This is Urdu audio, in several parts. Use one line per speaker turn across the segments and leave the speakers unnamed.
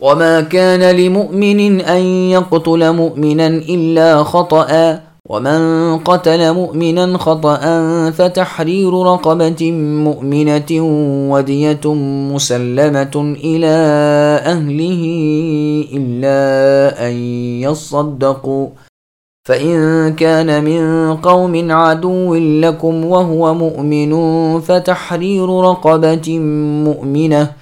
وما كان لمؤمن ان يقتل مؤمنا الا خطا ومن قتل مؤمنا خطا فتحرير رقبه مؤمنه وديه مسلمه إلى اهله الا ان يصدقوا فان كان من قوم عدو لكم وهو مؤمن فتحرير رقبه مؤمنه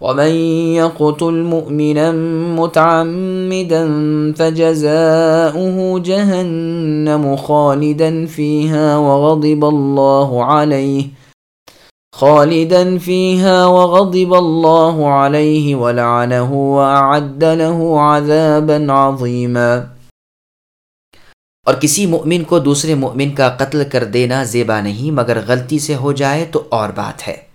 ومن يقتل مؤمنا متعمدا فجزاؤه جهنم خالدا فيها وغضب الله عليه خالدا فيها وغضب الله عليه ولعنه واعد له عذابا عظيما
اور کسی مؤمن کو دوسرے مؤمن کا قتل کر دینا زیبا نہیں مگر غلطی سے ہو جائے تو اور بات ہے۔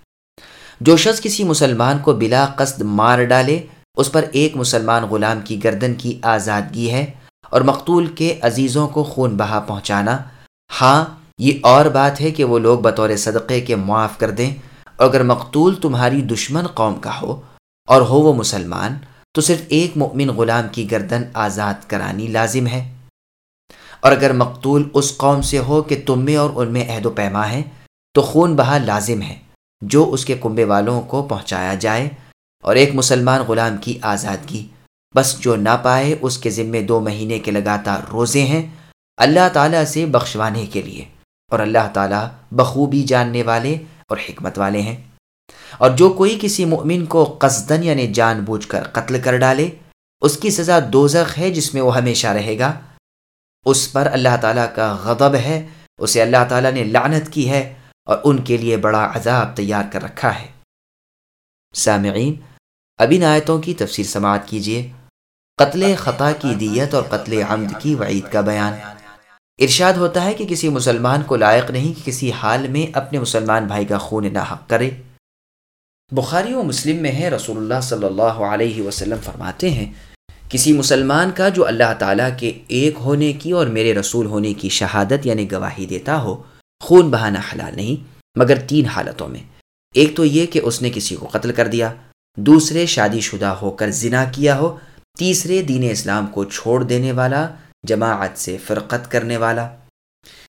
جو شخص کسی مسلمان کو بلا قصد مار ڈالے، اس پر ایک مسلمان غلام کی گردن کی آزادگی ہے اور مقتول کے عزیزوں کو خون بہا پہنچانا۔ ہاں یہ اور بات ہے کہ وہ لوگ بطور صدقے کے معاف کر دیں۔ اور اگر مقتول تمہاری دشمن قوم کا ہو اور ہو وہ مسلمان، تو صرف ایک مؤمن غلام کی گردن آزاد کرانی لازم ہے۔ اور اگر مقتول اس قوم سے ہو کہ تم میں اور ان میں عہد و پیما ہے، تو خون بہا لازم ہے۔ جو اس کے کنبے والوں کو پہنچایا جائے۔ اور ایک مسلمان غلام کی آزادگی بس جو نہ پائے، اس کے ذمے دو مہینے کے لگاتار روزے ہیں۔ اللہ تعالیٰ سے بخشوانے کے لیے۔ اور اللہ تعالیٰ بخوبی جاننے والے اور حکمت والے ہیں۔ اور جو کوئی کسی مؤمن کو قصدن یعنی جان بوجھ کر قتل کر ڈالے، اس کی سزا دوزخ ہے جس میں وہ ہمیشہ رہے گا۔ اس پر اللہ تعالیٰ کا غضب ہے۔ اسے اللہ تعالیٰ نے لعنت کی ہے۔ اور ان کے لیے بڑا عذاب تیار کر رکھا ہے۔ سامعین، اب ان آیتوں کی تفسیر سماعت کیجیے۔ قتل خطا کی دیت اور قتل عمد کی وعید کا بیان۔ ارشاد ہوتا ہے کہ کسی مسلمان کو لائق نہیں کہ کسی حال میں اپنے مسلمان بھائی کا خون نہ حق کرے۔ بخاری و مسلم میں ہے، رسول اللہ صلی اللہ علیہ وسلم فرماتے ہیں، کسی مسلمان کا جو اللہ تعالیٰ کے ایک ہونے کی اور میرے رسول ہونے کی شہادت یعنی گواہی دیتا ہو خون بہانا حلال نہیں، مگر تین حالتوں میں۔ ایک تو یہ کہ اس نے کسی کو قتل کر دیا، دوسرے شادی شدہ ہو کر زنا کیا ہو، تیسرے دین اسلام کو چھوڑ دینے والا، جماعت سے فرقت کرنے والا۔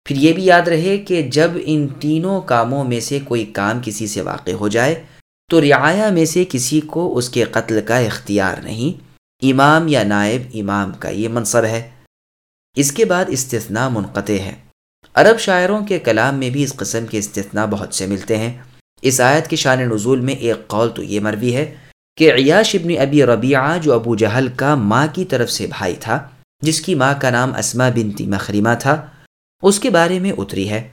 پھر یہ بھی یاد رہے کہ جب ان تینوں کاموں میں سے کوئی کام کسی سے واقع ہو جائے، تو رعایا میں سے کسی کو اس کے قتل کا اختیار نہیں۔ امام یا نائب امام کا یہ منصب ہے۔ اس کے بعد استثناء منقطع ہے۔ عرب شاعروں کے کلام میں بھی اس قسم کے استثناء بہت سے ملتے ہیں۔ اس آیت کی شان نزول میں ایک قول تو یہ مروی ہے کہ عیاش ابن ابی ربیعہ جو ابو جہل کا ماں کی طرف سے بھائی تھا، جس کی ماں کا نام اسما بنتی مخریمہ تھا، اس کے بارے میں اتری ہے۔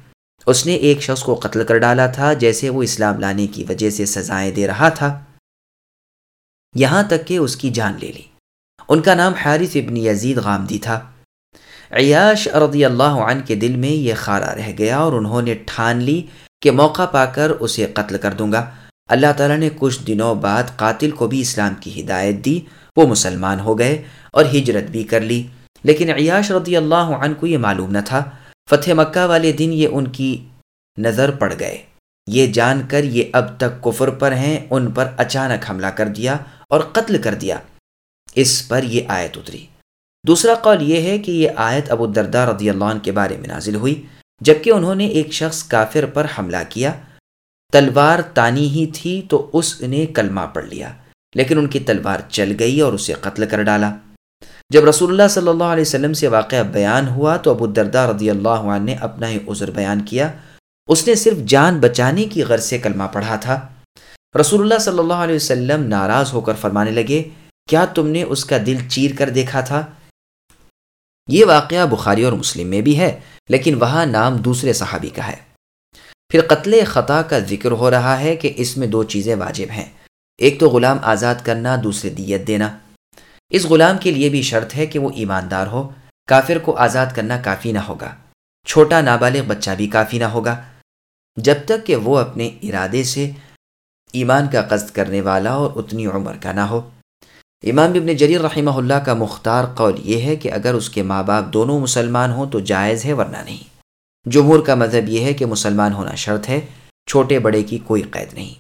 اس نے ایک شخص کو قتل کر ڈالا تھا، جیسے وہ اسلام لانے کی وجہ سے سزائیں دے رہا تھا۔ یہاں تک کہ اس کی جان لے لی۔ ان کا نام حارث ابن یزید غامدی تھا۔ عیاش رضی اللہ عنہ کے دل میں یہ خارہ رہ گیا اور انہوں نے ٹھان لی کہ موقع پا کر اسے قتل کر دوں گا۔ اللہ تعالیٰ نے کچھ دنوں بعد قاتل کو بھی اسلام کی ہدایت دی، وہ مسلمان ہو گئے اور ہجرت بھی کر لی۔ لیکن عیاش رضی اللہ عنہ کو یہ معلوم نہ تھا۔ فتح مکہ والے دن یہ ان کی نظر پڑ گئے۔ یہ جان کر یہ اب تک کفر پر ہیں، ان پر اچانک حملہ کر دیا اور قتل کر دیا۔ اس پر یہ آیت اتری۔ دوسرا قول یہ ہے کہ یہ آیت ابو الدردہ رضی اللہ عنہ کے بارے میں نازل ہوئی، جبکہ انہوں نے ایک شخص کافر پر حملہ کیا۔ تلوار تانی ہی تھی تو اس نے کلمہ پڑھ لیا، لیکن ان کی تلوار چل گئی اور اسے قتل کر ڈالا۔ جب رسول اللہ صلی اللہ علیہ وسلم سے واقعہ بیان ہوا تو ابو الدردہ رضی اللہ عنہ نے اپنا ہی عذر بیان کیا۔ اس نے صرف جان بچانے کی غرض سے کلمہ پڑھا تھا۔ رسول اللہ صلی اللہ علیہ وسلم ناراض ہو کر فرمانے لگے، کیا تم نے اس کا دل چیر کر دیکھا تھا؟ یہ واقعہ بخاری اور مسلم میں بھی ہے، لیکن وہاں نام دوسرے صحابی کا ہے۔ پھر قتل خطا کا ذکر ہو رہا ہے کہ اس میں دو چیزیں واجب ہیں۔ ایک تو غلام آزاد کرنا، دوسرے دیت دینا۔ اس غلام کے لیے بھی شرط ہے کہ وہ ایماندار ہو۔ کافر کو آزاد کرنا کافی نہ ہوگا۔ چھوٹا نابالغ بچہ بھی کافی نہ ہوگا۔ جب تک کہ وہ اپنے ارادے سے ایمان کا قصد کرنے والا اور اتنی عمر کا نہ ہو۔ امام ابن جریر رحمہ اللہ کا مختار قول یہ ہے کہ اگر اس کے ماں باپ دونوں مسلمان ہوں تو جائز ہے ورنہ نہیں۔ جمہور کا مذہب یہ ہے کہ مسلمان ہونا شرط ہے، چھوٹے بڑے کی کوئی قید نہیں۔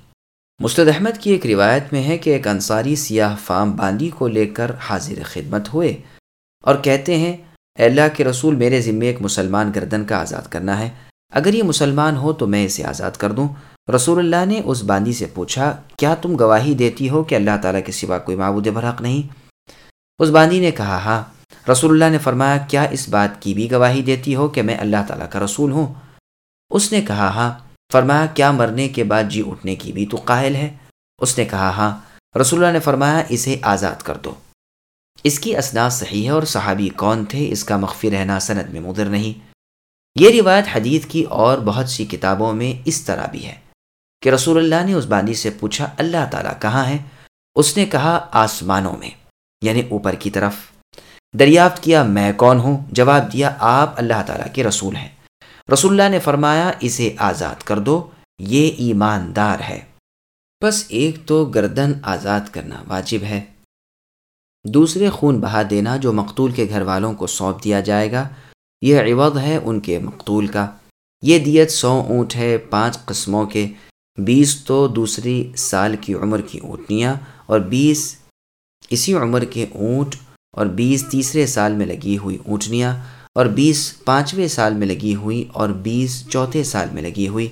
مستد احمد کی ایک روایت میں ہے کہ ایک انصاری سیاہ فام باندی کو لے کر حاضر خدمت ہوئے اور کہتے ہیں، اے اللہ کے رسول، میرے ذمے ایک مسلمان گردن کا آزاد کرنا ہے۔ اگر یہ مسلمان ہو تو میں اسے آزاد کر دوں۔ رسول اللہ نے اس باندی سے پوچھا، کیا تم گواہی دیتی ہو کہ اللہ تعالیٰ کے سوا کوئی معبود برحق نہیں؟ اس باندی نے کہا ہاں رسول اللہ نے فرمایا، کیا اس بات کی بھی گواہی دیتی ہو کہ میں اللہ تعالیٰ کا رسول ہوں؟ اس نے کہا ہاں فرمایا، کیا مرنے کے بعد جی اٹھنے کی بھی تو قائل ہے؟ اس نے کہا ہاں رسول اللہ نے فرمایا، اسے آزاد کر دو اس کی اسناد صحیح ہے اور صحابی کون تھے، اس کا مخفی رہنا سند میں مدر نہیں۔ یہ روایت حدیث کی اور بہت سی کتابوں میں اس طرح بھی ہے۔ کہ رسول اللہ نے اس باندی سے پوچھا، اللہ تعالیٰ کہاں ہے؟ اس نے کہا، آسمانوں میں یعنی اوپر کی طرف۔ دریافت کیا، میں کون ہوں؟ جواب دیا، آپ اللہ تعالیٰ کے رسول ہیں۔ رسول اللہ نے فرمایا، اسے آزاد کر دو، یہ ایماندار ہے۔ بس ایک تو گردن آزاد کرنا واجب ہے۔ دوسرے، خون بہا دینا جو مقتول کے گھر والوں کو سونپ دیا جائے گا۔ یہ عوض ہے ان کے مقتول کا۔ یہ دیت سو اونٹ ہے پانچ قسموں کے۔ بیس تو دوسری سال کی عمر کی اونٹنیاں اور بیس اسی عمر کے اونٹ اور بیس تیسرے سال میں لگی ہوئی اونٹنیاں اور بیس پانچویں سال میں لگی ہوئی اور بیس چوتھے سال میں لگی ہوئی۔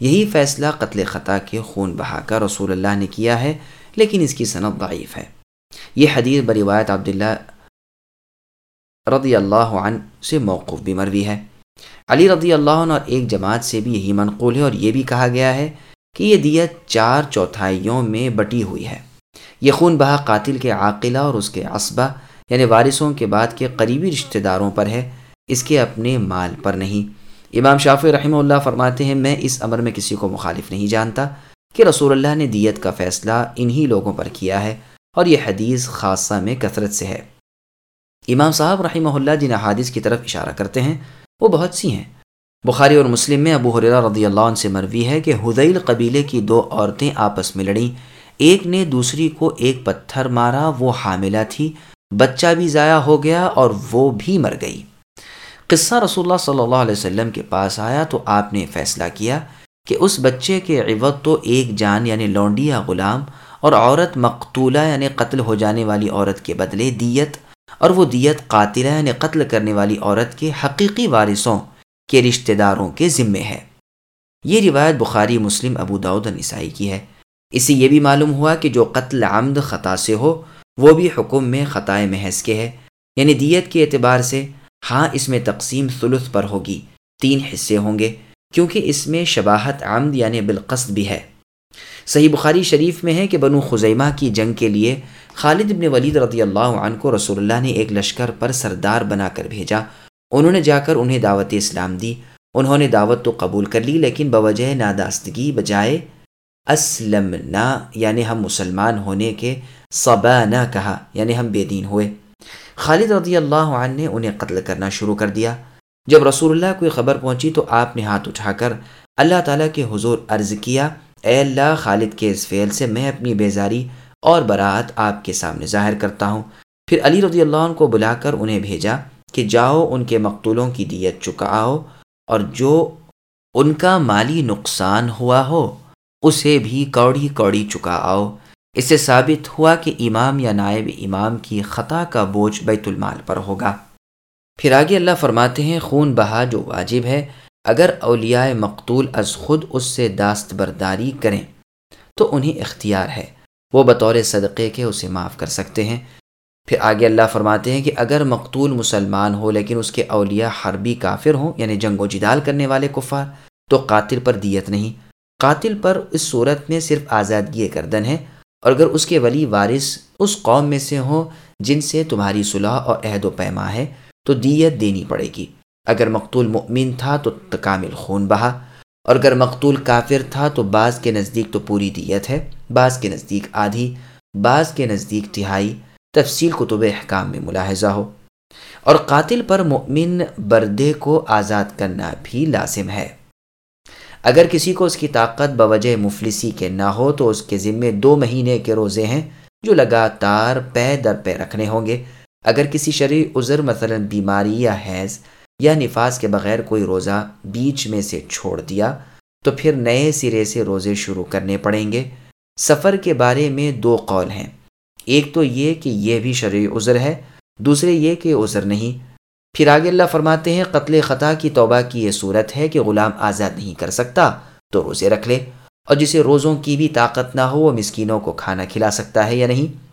یہی فیصلہ قتل خطا کے خون بہا کر رسول اللہ نے کیا ہے، لیکن اس کی صنعت ضعیف ہے۔ یہ حدیث بروایت عبداللہ رضی اللہ عنہ سے موقف بھی مروی ہے۔ علی رضی اللہ عنہ اور ایک جماعت سے بھی یہی منقول ہے اور یہ بھی کہا گیا ہے کہ یہ دیت چار چوتھائیوں میں بٹی ہوئی ہے۔ یہ خون بہا قاتل کے عاقلہ اور اس کے اسبہ یعنی وارثوں کے بعد کے قریبی رشتہ داروں پر ہے۔ اس کے اپنے مال پر نہیں۔ امام شافی رحمہ اللہ فرماتے ہیں، میں اس عمر میں کسی کو مخالف نہیں جانتا کہ رسول اللہ نے دیت کا فیصلہ انہی لوگوں پر کیا ہے، اور یہ حدیث خاصہ میں کثرت سے ہے۔ امام صاحب رحمہ اللہ جن احادث کی طرف اشارہ کرتے ہیں، وہ بہت سی ہیں۔ بخاری اور مسلم میں ابو حریرہ رضی اللہ عنہ سے مروی ہے کہ حدیل قبیلے کی دو عورتیں آپس میں لڑیں۔ ایک نے دوسری کو ایک پتھر مارا، وہ حاملہ تھی۔ بچہ بھی ضائع ہو گیا اور وہ بھی مر گئی۔ قصہ رسول اللہ صلی اللہ علیہ وسلم کے پاس آیا تو آپ نے فیصلہ کیا کہ اس بچے کے عوض تو ایک جان یعنی لونڈی یا غلام اور عورت مقتولہ یعنی قتل ہو جانے والی عورت کے بدلے دیت اور وہ دیت قاتلہ یعنی قتل کرنے والی عورت کے حقیقی وارثوں کے رشتہ داروں کے ذمے ہے۔ یہ روایت بخاری، مسلم، ابو داود نسائی کی ہے۔ اسے یہ بھی معلوم ہوا کہ جو قتل عمد خطا سے ہو، وہ بھی حکم میں خطائے محض کے ہے۔ یعنی دیت کے اعتبار سے ہاں اس میں تقسیم ثلث پر ہوگی، تین حصے ہوں گے، کیونکہ اس میں شباہت عمد یعنی بالقصد بھی ہے۔ صحیح بخاری شریف میں ہے کہ بنو خزیمہ کی جنگ کے لیے خالد ابن ولید رضی اللہ عنہ کو رسول اللہ نے ایک لشکر پر سردار بنا کر بھیجا۔ انہوں نے جا کر انہیں دعوت اسلام دی۔ انہوں نے دعوت تو قبول کر لی، لیکن بوجہ ناداستگی بجائے اسلم نہ یعنی ہم مسلمان ہونے کے صبا نہ کہا یعنی ہم بے دین ہوئے۔ خالد رضی اللہ عنہ نے انہیں قتل کرنا شروع کر دیا۔ جب رسول اللہ کوئی خبر پہنچی تو آپ نے ہاتھ اٹھا کر اللہ تعالیٰ کے حضور عرض کیا، اے اللہ خالد کے اس فعل سے میں اپنی بیزاری اور برات آپ کے سامنے ظاہر کرتا ہوں۔ پھر علی رضی اللہ عنہ کو بلا کر انہیں بھیجا۔ کہ جاؤ ان کے مقتولوں کی دیت چکاؤ اور جو ان کا مالی نقصان ہوا ہو، اسے بھی کوڑی کوڑی چکا آؤ اس سے ثابت ہوا کہ امام یا نائب امام کی خطا کا بوجھ بیت المال پر ہوگا۔ پھر آگے اللہ فرماتے ہیں، خون بہا جو واجب ہے، اگر اولیاء مقتول از خود اس سے داست برداری کریں، تو انہیں اختیار ہے۔ وہ بطور صدقے کے اسے معاف کر سکتے ہیں۔ پھر آگے اللہ فرماتے ہیں کہ اگر مقتول مسلمان ہو لیکن اس کے اولیاء حربی کافر ہوں یعنی جنگ و جدال کرنے والے کفار، تو قاتل پر دیت نہیں۔ قاتل پر اس صورت میں صرف آزادگی گردن ہے، اور اگر اس کے ولی وارث اس قوم میں سے ہوں جن سے تمہاری صلاح اور عہد و پیما ہے، تو دیت دینی پڑے گی۔ اگر مقتول مؤمن تھا تو تکامل خون بہا، اور اگر مقتول کافر تھا تو بعض کے نزدیک تو پوری دیت ہے، بعض کے نزدیک آدھی، بعض کے نزدیک تہائی۔ تفصیل کتب احکام میں ملاحظہ ہو اور قاتل پر مؤمن بردے کو آزاد کرنا بھی لازم ہے۔ اگر کسی کو اس کی طاقت بوجہ مفلسی کے نہ ہو تو اس کے ذمے دو مہینے کے روزے ہیں جو لگاتار پے در پے رکھنے ہوں گے۔ اگر کسی شرعی عذر مثلا بیماری یا حیض یا نفاذ کے بغیر کوئی روزہ بیچ میں سے چھوڑ دیا تو پھر نئے سرے سے روزے شروع کرنے پڑیں گے۔ سفر کے بارے میں دو قول ہیں۔ ایک تو یہ کہ یہ بھی شرعی عذر ہے، دوسرے یہ کہ عذر نہیں۔ پھر آگے اللہ فرماتے ہیں، قتل خطا کی توبہ کی یہ صورت ہے کہ غلام آزاد نہیں کر سکتا، تو روزے رکھ لے۔ اور جسے روزوں کی بھی طاقت نہ ہو، وہ مسکینوں کو کھانا کھلا سکتا ہے یا نہیں؟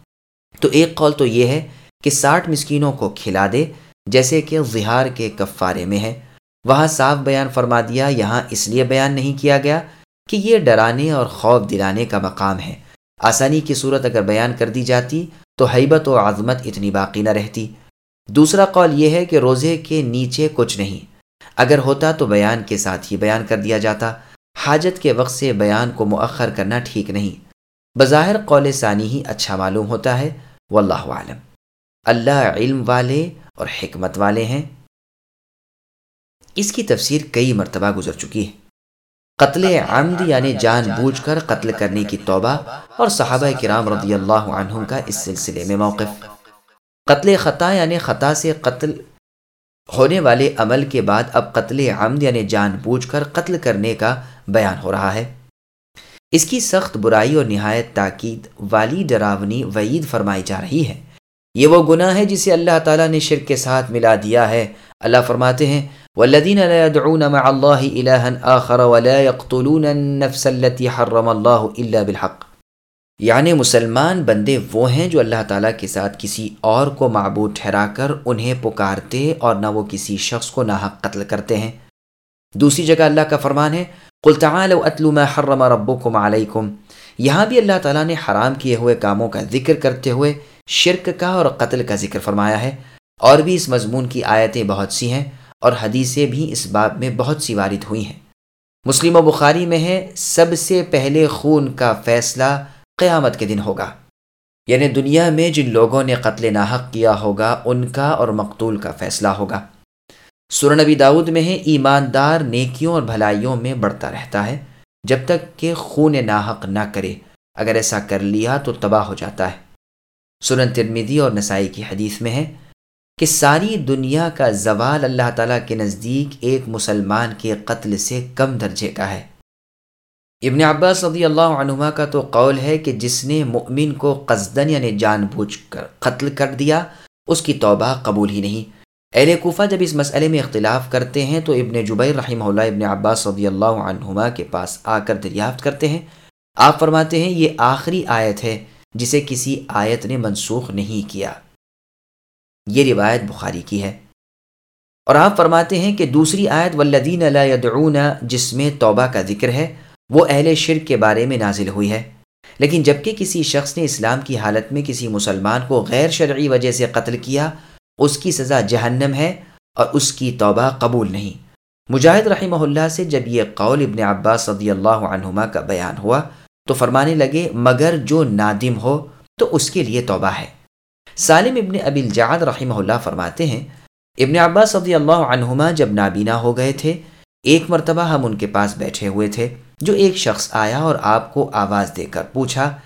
تو ایک قول تو یہ ہے کہ ساٹھ مسکینوں کو کھلا دے، جیسے کہ زہار کے کفارے میں ہے۔ وہاں صاف بیان فرما دیا، یہاں اس لیے بیان نہیں کیا گیا کہ یہ ڈرانے اور خوف دلانے کا مقام ہے۔ آسانی کی صورت اگر بیان کر دی جاتی تو حیبت و عظمت اتنی باقی نہ رہتی۔ دوسرا قول یہ ہے کہ روزے کے نیچے کچھ نہیں۔ اگر ہوتا تو بیان کے ساتھ ہی بیان کر دیا جاتا۔ حاجت کے وقت سے بیان کو مؤخر کرنا ٹھیک نہیں۔ بظاہر قول ثانی ہی اچھا معلوم ہوتا ہے۔ واللہ عالم اللہ علم والے اور حکمت والے ہیں۔ اس کی تفسیر کئی مرتبہ گزر چکی ہے۔ قتل عمد یعنی جان بوجھ کر قتل کرنے کی توبہ اور صحابہ کرام رضی اللہ عنہم کا اس سلسلے میں موقف۔ قتل خطا یعنی خطا سے قتل ہونے والے عمل کے بعد اب قتل عمد یعنی جان بوجھ کر قتل کرنے کا بیان ہو رہا ہے۔ اس کی سخت برائی اور نہایت تاکید والی ڈراونی وعید فرمائی جا رہی ہے۔ یہ وہ گناہ ہے جسے اللہ تعالیٰ نے شرک کے ساتھ ملا دیا ہے۔ اللہ فرماتے ہیں والذین لا يدعون مع اللہ الہا آخر ولا يقتلون النفس التي حرم اللہ الا بالحق. یعنی مسلمان بندے وہ ہیں جو اللہ تعالیٰ کے ساتھ کسی اور کو معبود ٹھہرا کر انہیں پکارتے اور نہ وہ کسی شخص کو ناحق قتل کرتے ہیں. دوسری جگہ اللہ کا فرمان ہے، قل تعالوا اتلو ما حرم ربكم علیکم یہاں بھی اللہ تعالیٰ نے حرام کیے ہوئے کاموں کا ذکر کرتے ہوئے شرک کا اور قتل کا ذکر فرمایا ہے۔ اور بھی اس مضمون کی آیتیں بہت سی ہیں۔ اور حدیثیں بھی اس باب میں بہت سی وارد ہوئی ہیں۔ مسلم و بخاری میں ہے، سب سے پہلے خون کا فیصلہ قیامت کے دن ہوگا۔ یعنی دنیا میں جن لوگوں نے قتل ناحق کیا ہوگا، ان کا اور مقتول کا فیصلہ ہوگا۔ نبی داود میں ہے، ایماندار نیکیوں اور بھلائیوں میں بڑھتا رہتا ہے، جب تک کہ خون ناحق نہ کرے۔ اگر ایسا کر لیا تو تباہ ہو جاتا ہے۔ سنن ترمیدی اور نسائی کی حدیث میں ہے کہ ساری دنیا کا زوال اللہ تعالیٰ کے نزدیک ایک مسلمان کے قتل سے کم درجے کا ہے۔ ابن عباس رضی اللہ عنہما کا تو قول ہے کہ جس نے مؤمن کو قصدن یعنی جان بوجھ کر قتل کر دیا، اس کی توبہ قبول ہی نہیں۔ اہل کوفہ جب اس مسئلے میں اختلاف کرتے ہیں تو ابن جبیر رحمہ اللہ ابن عباس رضی اللہ عنہما کے پاس آ کر دریافت کرتے ہیں۔ آپ فرماتے ہیں، یہ آخری آیت ہے جسے کسی آیت نے منسوخ نہیں کیا۔ یہ روایت بخاری کی ہے۔ اور آپ فرماتے ہیں کہ دوسری آیت والذین لا يدعون، جس میں توبہ کا ذکر ہے، وہ اہل شرک کے بارے میں نازل ہوئی ہے۔ لیکن جبکہ کسی شخص نے اسلام کی حالت میں کسی مسلمان کو غیر شرعی وجہ سے قتل کیا، اس کی سزا جہنم ہے اور اس کی توبہ قبول نہیں۔ مجاہد رحمہ اللہ سے جب یہ قول ابن عباس صدی اللہ عنہما کا بیان ہوا، تو فرمانے لگے، مگر جو نادم ہو، تو اس کے لیے توبہ ہے۔ سالم ابن ابی الجعد رحمہ اللہ فرماتے ہیں، ابن عباس صدی اللہ عنہما جب نابینا ہو گئے تھے، ایک مرتبہ ہم ان کے پاس بیٹھے ہوئے تھے، جو ایک شخص آیا اور آپ کو آواز دے کر پوچھا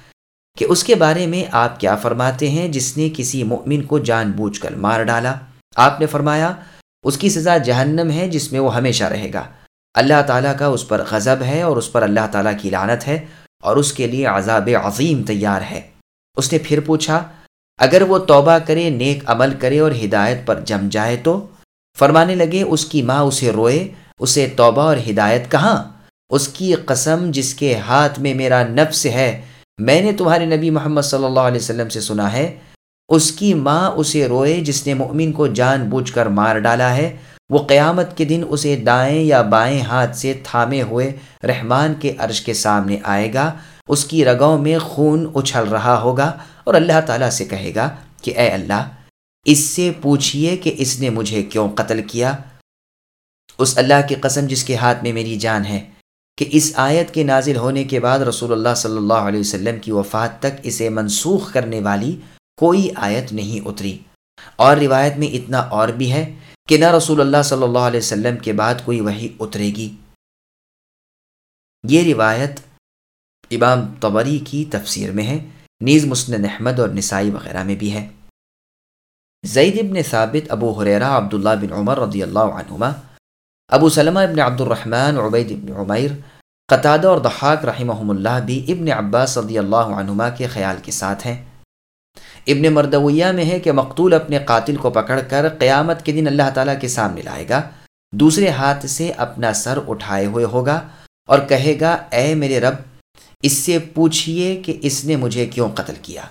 کہ اس کے بارے میں آپ کیا فرماتے ہیں، جس نے کسی مؤمن کو جان بوجھ کر مار ڈالا۔ آپ نے فرمایا، اس کی سزا جہنم ہے، جس میں وہ ہمیشہ رہے گا۔ اللہ تعالیٰ کا اس پر غضب ہے اور اس پر اللہ تعالیٰ کی لانت ہے اور اس کے لیے عذاب عظیم تیار ہے۔ اس نے پھر پوچھا اگر وہ توبہ کرے، نیک عمل کرے اور ہدایت پر جم جائے تو؟ فرمانے لگے، اس کی ماں اسے روئے، اسے توبہ اور ہدایت کہاں؟ اس کی قسم جس کے ہاتھ میں میرا نفس ہے، میں نے تمہارے نبی محمد صلی اللہ علیہ وسلم سے سنا ہے۔ اس کی ماں اسے روئے، جس نے مؤمن کو جان بوجھ کر مار ڈالا ہے۔ وہ قیامت کے دن اسے دائیں یا بائیں ہاتھ سے تھامے ہوئے رحمان کے عرش کے سامنے آئے گا۔ اس کی رگوں میں خون اچھل رہا ہوگا اور اللہ تعالیٰ سے کہے گا کہ اے اللہ، اس سے پوچھئے کہ اس نے مجھے کیوں قتل کیا؟ اس اللہ کی قسم جس کے ہاتھ میں میری جان ہے کہ اس آیت کے نازل ہونے کے بعد رسول اللہ صلی اللہ علیہ وسلم کی وفات تک اسے منسوخ کرنے والی کوئی آیت نہیں اتری۔ اور روایت میں اتنا اور بھی ہے کہ نہ رسول اللہ صلی اللہ علیہ وسلم کے بعد کوئی وہی اترے گی۔ یہ روایت امام طبری کی تفسیر میں ہے، نیز مسن احمد اور نسائی وغیرہ میں بھی ہے۔ زید ابن ثابت، ابو حریرہ عبداللہ بن عمر رضی اللہ عنہما، ابو سلمہ ابن عبد الرحمن عبید ابن عمیر، قطادہ اور ضحاک رحمہ اللہ بھی ابن عباس رضی اللہ عنہما کے خیال کے ساتھ ہیں۔ ابن مردویہ میں ہے کہ مقتول اپنے قاتل کو پکڑ کر قیامت کے دن اللہ تعالیٰ کے سامنے لائے گا، دوسرے ہاتھ سے اپنا سر اٹھائے ہوئے ہوگا اور کہے گا، اے میرے رب اس سے پوچھئے کہ اس نے مجھے کیوں قتل کیا۔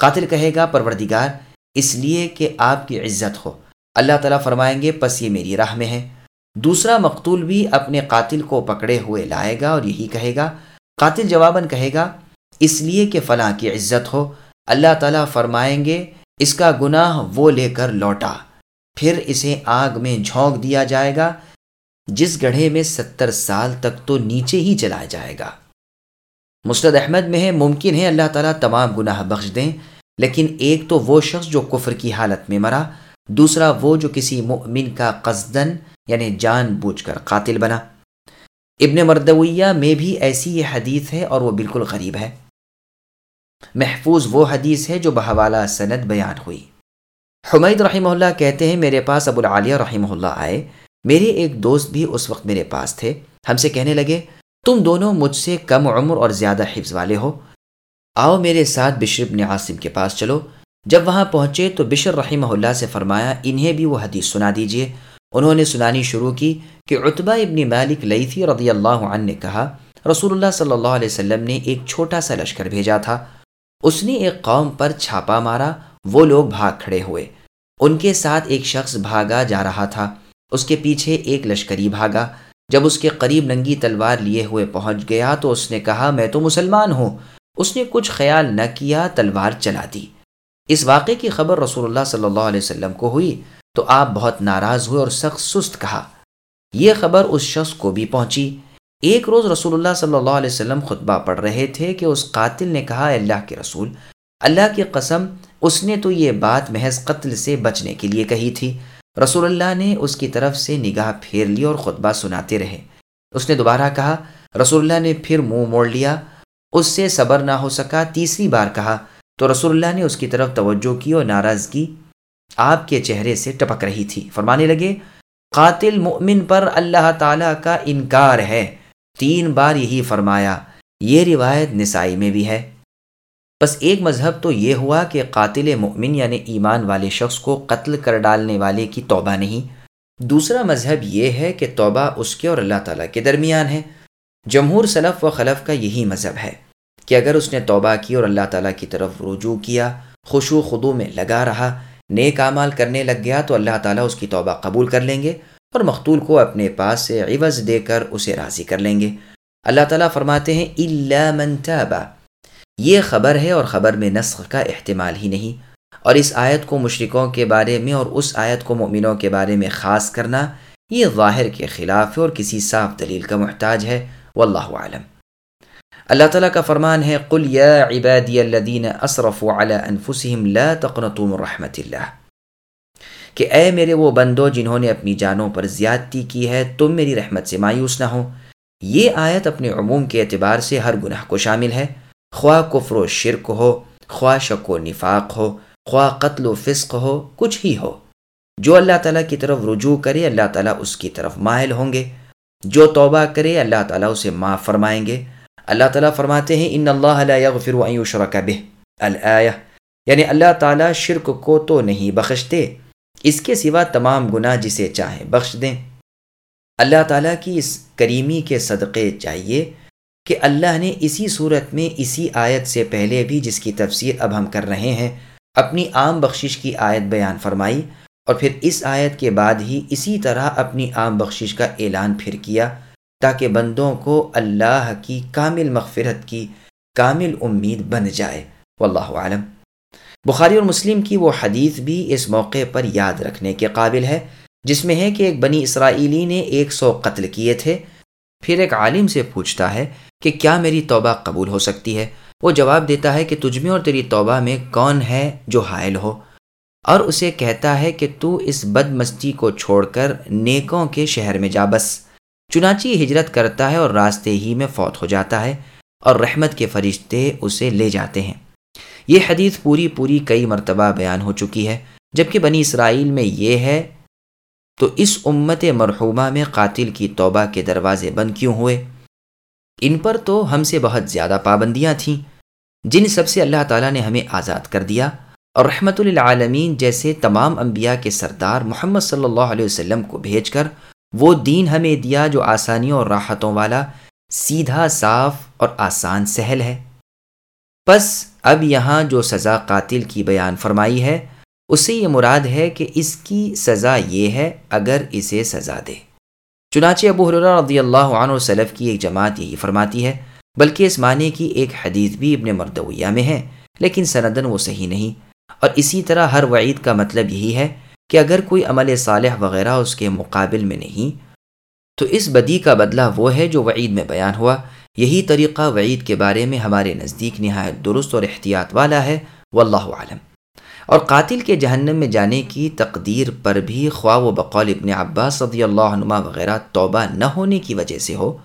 قاتل کہے گا، پروردگار، اس لیے کہ آپ کی عزت ہو۔ اللہ تعالیٰ فرمائیں گے، پس یہ میری راہ میں ہے۔ دوسرا مقتول بھی اپنے قاتل کو پکڑے ہوئے لائے گا اور یہی کہے گا۔ قاتل جواباً کہے گا، اس لیے کہ فلاں کی عزت ہو۔ اللہ تعالیٰ فرمائیں گے، اس کا گناہ وہ لے کر لوٹا۔ پھر اسے آگ میں جھونک دیا جائے گا، جس گڑھے میں ستر سال تک تو نیچے ہی چلایا جائے گا۔ مستد احمد میں ہے، ممکن ہے اللہ تعالیٰ تمام گناہ بخش دیں، لیکن ایک تو وہ شخص جو کفر کی حالت میں مرا، دوسرا وہ جو کسی مؤمن کا قصدن یعنی جان بوجھ کر قاتل بنا۔ ابن مردویہ میں بھی ایسی یہ حدیث ہے اور وہ بالکل غریب ہے۔ محفوظ وہ حدیث ہے جو بحوالہ سند بیان ہوئی۔ حمید رحمہ اللہ کہتے ہیں، میرے پاس ابو العالیہ رحمہ اللہ آئے۔ میرے ایک دوست بھی اس وقت میرے پاس تھے۔ ہم سے کہنے لگے تم دونوں مجھ سے کم عمر اور زیادہ حفظ والے ہو۔ آؤ میرے ساتھ بشر ابن عاصم کے پاس چلو۔ جب وہاں پہنچے تو بشر رحمہ اللہ سے فرمایا، انہیں بھی وہ حدیث سنا دیجیے۔ انہوں نے سنانی شروع کی کہ عطبہ ابن مالک لیثی رضی اللہ عنہ نے کہا، رسول اللہ صلی اللہ علیہ وسلم نے ایک چھوٹا سا لشکر بھیجا تھا۔ اس نے ایک قوم پر چھاپا مارا، وہ لوگ بھاگ کھڑے ہوئے۔ ان کے ساتھ ایک شخص بھاگا جا رہا تھا۔ اس کے پیچھے ایک لشکری بھاگا۔ جب اس کے قریب ننگی تلوار لیے ہوئے پہنچ گیا تو اس نے کہا، میں تو مسلمان ہوں۔ اس نے کچھ خیال نہ کیا، تلوار چلا دی۔ اس واقعے کی خبر رسول اللہ صلی اللہ علیہ وسلم کو ہوئی تو آپ بہت ناراض ہوئے اور سخت سست کہا۔ یہ خبر اس شخص کو بھی پہنچی۔ ایک روز رسول اللہ صلی اللہ علیہ وسلم خطبہ پڑھ رہے تھے کہ اس قاتل نے کہا اللہ کے رسول، اللہ کی قسم، اس نے تو یہ بات محض قتل سے بچنے کے لیے کہی تھی۔ رسول اللہ نے اس کی طرف سے نگاہ پھیر لی اور خطبہ سناتے رہے۔ اس نے دوبارہ کہا، رسول اللہ نے پھر منہ مو موڑ لیا۔ اس سے صبر نہ ہو سکا، تیسری بار کہا۔ تو رسول اللہ نے اس کی طرف توجہ کی اور ناراضگی آپ کے چہرے سے ٹپک رہی تھی۔ فرمانے لگے، قاتل مؤمن پر اللہ تعالیٰ کا انکار ہے۔ تین بار یہی فرمایا۔ یہ روایت نسائی میں بھی ہے۔ بس ایک مذہب تو یہ ہوا کہ قاتل مؤمن یعنی ایمان والے شخص کو قتل کر ڈالنے والے کی توبہ نہیں۔ دوسرا مذہب یہ ہے کہ توبہ اس کے اور اللہ تعالیٰ کے درمیان ہے۔ جمہور صلف و خلف کا یہی مذہب ہے کہ اگر اس نے توبہ کی اور اللہ تعالیٰ کی طرف رجوع کیا خوشو خدو میں لگا رہا، نیک اعمال کرنے لگ گیا تو اللہ تعالیٰ اس کی توبہ قبول کر لیں گے اور مختول کو اپنے پاس سے عوض دے کر اسے راضی کر لیں گے۔ اللہ تعالیٰ فرماتے ہیں اللہ من تابا یہ خبر ہے اور خبر میں نسخ کا احتمال ہی نہیں۔ اور اس آیت کو مشرقوں کے بارے میں اور اس آیت کو مؤمنوں کے بارے میں خاص کرنا یہ ظاہر کے خلاف ہے اور کسی صاف دلیل کا محتاج ہے۔ واللہ عالم اللہ تعالیٰ کا فرمان ہے، قل یا عبادی الذین اسرفوا علی انفسهم لا تقنطوا من رحمت اللہ کہ اے میرے وہ بندو جنہوں نے اپنی جانوں پر زیادتی کی ہے، تم میری رحمت سے مایوس نہ ہو۔ یہ آیت اپنے عموم کے اعتبار سے ہر گناہ کو شامل ہے۔ خواہ کفر و شرک ہو خواہ شک و نفاق ہو خواہ قتل و فسق ہو، کچھ ہی ہو۔ جو اللہ تعالیٰ کی طرف رجوع کرے، اللہ تعالیٰ اس کی طرف مائل ہوں گے۔ جو توبہ کرے، اللہ تعالیٰ اسے معاف فرمائیں گے۔ اللہ تعالیٰ فرماتے ہیں، ان اللہ لا یغفر ان یشرک به الآیہ۔ یعنی اللہ تعالیٰ شرک کو تو نہیں بخشتے، اس کے سوا تمام گناہ جسے چاہیں بخش دیں۔ اللہ تعالیٰ کی اس کریمی کے صدقے چاہیے کہ اللہ نے اسی صورت میں اسی آیت سے پہلے بھی جس کی تفسیر اب ہم کر رہے ہیں، اپنی عام بخشش کی آیت بیان فرمائی اور پھر اس آیت کے بعد ہی اسی طرح اپنی عام بخشش کا اعلان پھر کیا تاکہ بندوں کو اللہ کی کامل مغفرت کی کامل امید بن جائے۔ واللہ عالم بخاری اور مسلم کی وہ حدیث بھی اس موقع پر یاد رکھنے کے قابل ہے، جس میں ہے کہ ایک بنی اسرائیلی نے ایک سو قتل کیے تھے۔ پھر ایک عالم سے پوچھتا ہے کہ کیا میری توبہ قبول ہو سکتی ہے؟ وہ جواب دیتا ہے کہ تجھ میں اور تیری توبہ میں کون ہے جو حائل ہو۔ اور اسے کہتا ہے کہ تو اس بد مستی کو چھوڑ کر نیکوں کے شہر میں جا بس۔ چنانچہ ہجرت کرتا ہے اور راستے ہی میں فوت ہو جاتا ہے اور رحمت کے فرشتے اسے لے جاتے ہیں۔ یہ حدیث پوری پوری کئی مرتبہ بیان ہو چکی ہے، جبکہ بنی اسرائیل میں یہ ہے تو اس امت مرحومہ میں قاتل کی توبہ کے دروازے بند کیوں ہوئے؟ ان پر تو ہم سے بہت زیادہ پابندیاں تھیں۔ جن سب سے اللہ تعالیٰ نے ہمیں آزاد کر دیا اور رحمت للعالمین جیسے تمام انبیاء کے سردار محمد صلی اللہ علیہ وسلم کو بھیج کر وہ دین ہمیں دیا جو آسانیوں اور راحتوں والا سیدھا، صاف اور آسان سہل ہے۔ بس اب یہاں جو سزا قاتل کی بیان فرمائی ہے اسے یہ مراد ہے کہ اس کی سزا یہ ہے اگر اسے سزا دے۔ چنانچہ ابو حرا رضی اللہ عنہ سلف کی ایک جماعت یہی فرماتی ہے، بلکہ اس معنی کی ایک حدیث بھی ابن مردویہ میں ہے، لیکن سندن وہ صحیح نہیں۔ اور اسی طرح ہر وعید کا مطلب یہی ہے کہ اگر کوئی عمل صالح وغیرہ اس کے مقابل میں نہیں، تو اس بدی کا بدلہ وہ ہے جو وعید میں بیان ہوا۔ یہی طریقہ وعید کے بارے میں ہمارے نزدیک نہایت درست اور احتیاط والا ہے۔ واللہ عالم اور قاتل کے جہنم میں جانے کی تقدیر پر بھی خواہ و بقول ابن عباس صدی اللہ عنما وغیرہ توبہ نہ ہونے کی وجہ سے ہو،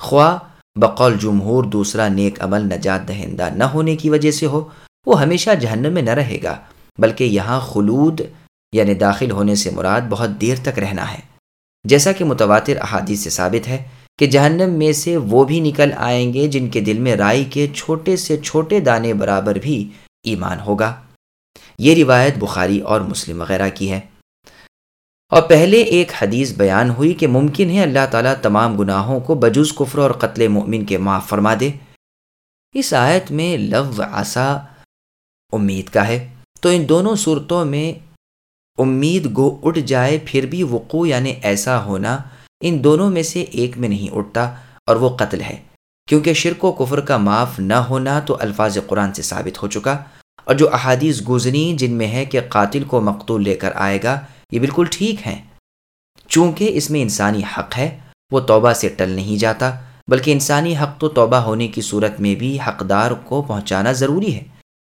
خواہ بقول جمہور دوسرا نیک عمل نجات دہندہ نہ ہونے کی وجہ سے ہو، وہ ہمیشہ جہنم میں نہ رہے گا، بلکہ یہاں خلود یعنی داخل ہونے سے مراد بہت دیر تک رہنا ہے۔ جیسا کہ متواتر احادیث سے ثابت ہے کہ جہنم میں سے وہ بھی نکل آئیں گے جن کے دل میں رائی کے چھوٹے سے چھوٹے دانے برابر بھی ایمان ہوگا۔ یہ روایت بخاری اور مسلم وغیرہ کی ہے۔ اور پہلے ایک حدیث بیان ہوئی کہ ممکن ہے اللہ تعالیٰ تمام گناہوں کو بجوز کفر اور قتل مومن کے معاف فرما دے۔ اس آیت میں لفظ آسا امید کا ہے۔ تو ان دونوں صورتوں میں امید گو اٹھ جائے پھر بھی وقوع یعنی ایسا ہونا ان دونوں میں سے ایک میں نہیں اٹھتا اور وہ قتل ہے۔ کیونکہ شرک و کفر کا معاف نہ ہونا تو الفاظ قرآن سے ثابت ہو چکا۔ اور جو احادیث گزری جن میں ہے کہ قاتل کو مقتول لے کر آئے گا، یہ بالکل ٹھیک ہیں۔ چونکہ اس میں انسانی حق ہے، وہ توبہ سے ٹل نہیں جاتا، بلکہ انسانی حق تو توبہ ہونے کی صورت میں بھی حقدار کو پہنچانا ضروری ہے۔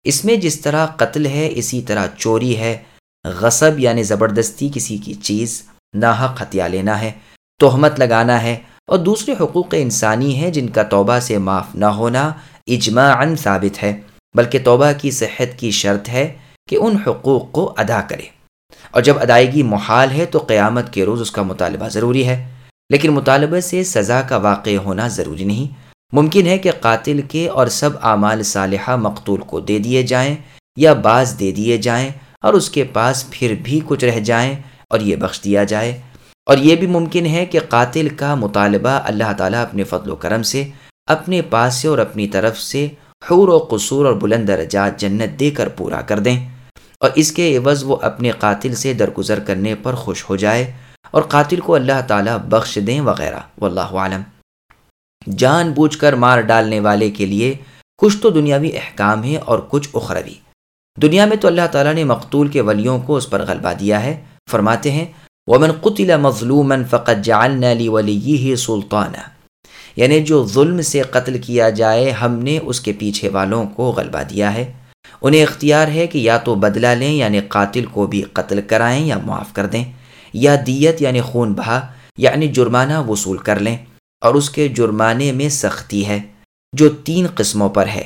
اس میں جس طرح قتل ہے، اسی طرح چوری ہے۔ غصب یعنی زبردستی کسی کی چیز، ناحق ہتھیا لینا ہے، تہمت لگانا ہے۔ اور دوسرے حقوق انسانی ہیں جن کا توبہ سے معاف نہ ہونا اجماعاً ثابت ہے۔ بلکہ توبہ کی صحت کی شرط ہے کہ ان حقوق کو ادا کرے۔ اور جب ادائیگی محال ہے تو قیامت کے روز اس کا مطالبہ ضروری ہے، لیکن مطالبہ سے سزا کا واقع ہونا ضروری نہیں۔ ممکن ہے کہ قاتل کے اور سب اعمال صالحہ مقتول کو دے دیے جائیں یا بعض دے دیے جائیں اور اس کے پاس پھر بھی کچھ رہ جائیں اور یہ بخش دیا جائے۔ اور یہ بھی ممکن ہے کہ قاتل کا مطالبہ اللہ تعالیٰ اپنے فضل و کرم سے، اپنے پاس سے اور اپنی طرف سے حور و قصور اور بلند درجات جنت دے کر پورا کر دیں اور اس کے عوض وہ اپنے قاتل سے درگزر کرنے پر خوش ہو جائے اور قاتل کو اللہ تعالیٰ بخش دیں وغیرہ، واللہ عالم جان بوجھ کر مار ڈالنے والے کے لیے کچھ تو دنیاوی احکام ہیں اور کچھ اخروی۔ دنیا میں تو اللہ تعالیٰ نے مقتول کے ولیوں کو اس پر غلبہ دیا ہے۔ فرماتے ہیں، ومن قتل مظلوما فقط جعلنا لوليه سلطانا۔ یعنی جو ظلم سے قتل کیا جائے، ہم نے اس کے پیچھے والوں کو غلبہ دیا ہے۔ انہیں اختیار ہے کہ یا تو بدلہ لیں یعنی قاتل کو بھی قتل کرائیں یا معاف کر دیں۔ یا دیت یعنی خون بہا یعنی جرمانہ وصول کر لیں۔ اور اس کے جرمانے میں سختی ہے، جو تین قسموں پر ہے۔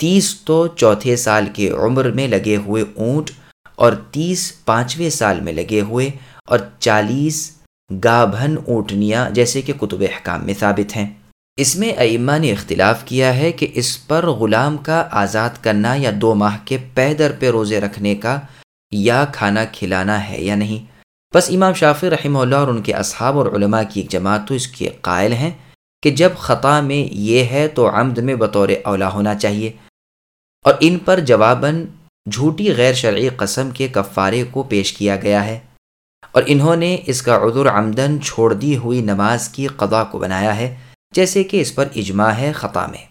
تیس تو چوتھے سال کے عمر میں لگے ہوئے اونٹ اور تیس پانچویں سال میں لگے ہوئے اور چالیس گابھن اونٹنیاں جیسے کہ کتب احکام میں ثابت ہیں۔ اس میں ائمہ نے اختلاف کیا ہے کہ اس پر غلام کا آزاد کرنا یا دو ماہ کے پیدر پہ روزے رکھنے کا یا کھانا کھلانا ہے یا نہیں۔ بس امام شافی رحمہ اللہ اور ان کے اصحاب اور علماء کی ایک جماعت تو اس کے قائل ہیں کہ جب خطا میں یہ ہے تو عمد میں بطور اولا ہونا چاہیے۔ اور ان پر جواباً جھوٹی غیر شرعی قسم کے کفارے کو پیش کیا گیا ہے۔ اور انہوں نے اس کا عذر عمدن چھوڑ دی ہوئی نماز کی قضا کو بنایا ہے، جیسے کہ اس پر اجماع ہے خطا میں۔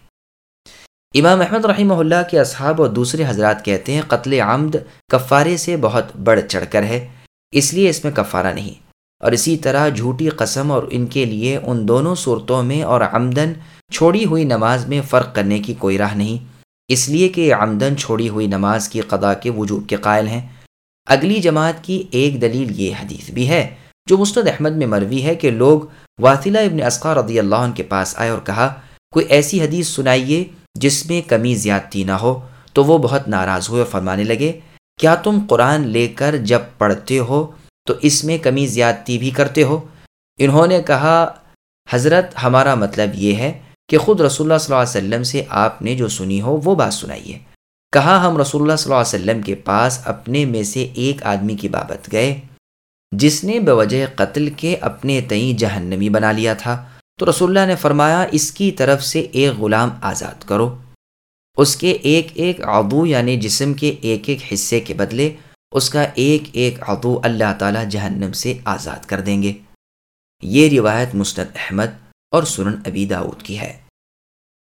امام احمد رحمہ اللہ کے اصحاب اور دوسرے حضرات کہتے ہیں، قتل عمد کفارے سے بہت بڑھ چڑھ کر ہے، اس لیے اس میں کفارہ نہیں۔ اور اسی طرح جھوٹی قسم اور ان کے لیے ان دونوں صورتوں میں اور عمدن چھوڑی ہوئی نماز میں فرق کرنے کی کوئی راہ نہیں۔ اس لیے کہ آمدن چھوڑی ہوئی نماز کی قضا کے وجوب کے قائل ہیں۔ اگلی جماعت کی ایک دلیل یہ حدیث بھی ہے، جو مستد احمد میں مروی ہے کہ لوگ واطلہ ابن اسقا رضی اللہ عنہ کے پاس آئے اور کہا، کوئی ایسی حدیث سنائیے جس میں کمی زیادتی نہ ہو، تو وہ بہت ناراض ہوئے فرمانے لگے، کیا تم قرآن لے کر جب پڑھتے ہو، تو اس میں کمی زیادتی بھی کرتے ہو؟ انہوں نے کہا، حضرت، ہمارا مطلب یہ ہے کہ خود رسول اللہ صلی اللہ علیہ وسلم سے آپ نے جو سنی ہو، وہ بات سنائیے۔ کہا ہم رسول اللہ صلی اللہ علیہ وسلم کے پاس اپنے میں سے ایک آدمی کی بابت گئے، جس نے بوجہ قتل کے اپنے تئیں جہنمی بنا لیا تھا۔ تو رسول اللہ نے فرمایا، اس کی طرف سے ایک غلام آزاد کرو۔ اس کے ایک ایک عدو یعنی جسم کے ایک ایک حصے کے بدلے اس کا ایک ایک عدو اللہ تعالی جہنم سے آزاد کر دیں گے۔ یہ روایت مستد احمد اور سنن ابی داود کی ہے۔